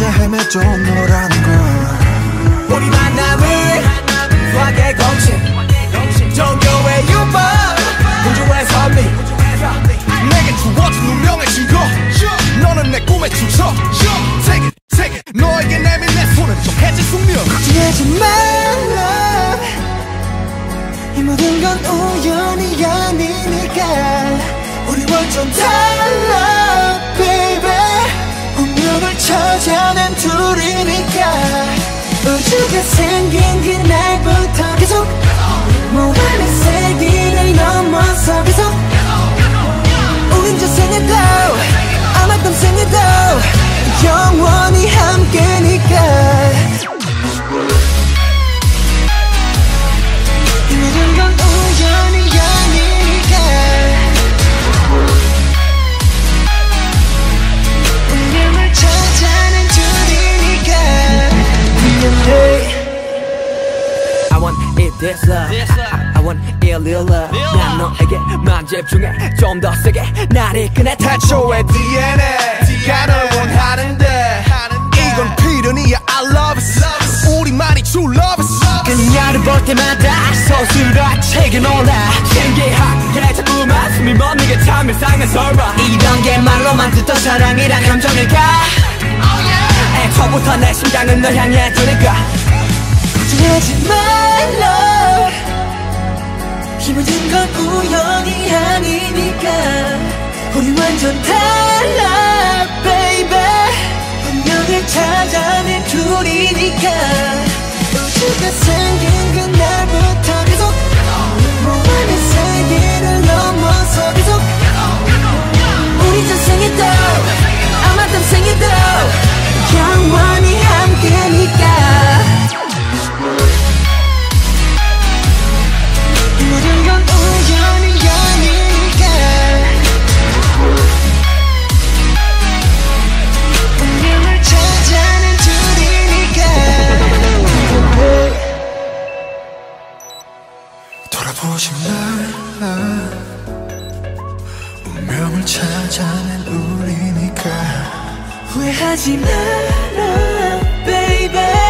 걸 우리 만남을 수학의 공식 종교의 유머 우주의 선미 내게 주어진 운명의 증거. 너는 내 꿈의 주석 Take it, take it 너에게 내민 내 손은 좀 해질 숙명. 걱정하지 말라. 이 모든 건 우연이 아니니까. 우리 완전 달 생긴 그날 want it this love I want real love 난 너에게만 집중해 좀 더 세게 날 이끄네 태초의 DNA 네가 널 원하는데 이건 필연이야. I love it 우리만이 true love it 그녀를 볼 때마다 서술과 책에 놀라 신기하게 자꾸만 숨이 멎는 참 이상한 설마. 이런 게 말로만 듣던 사랑이란 감정일까? 애초부터 내 심장은 널 향해 두니까 하지 말라. 이 모든 건 우연이 아니니까. 우리 완전 달라 돌아보지 말라 운명을 찾아낸 우리니까. 후회하지 마라 baby